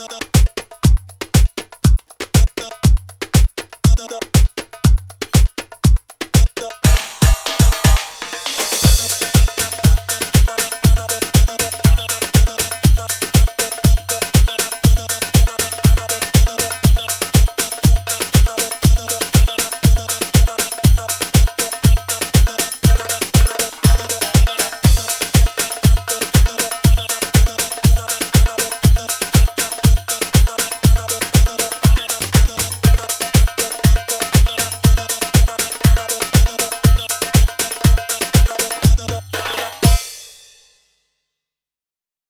だだだだだだだ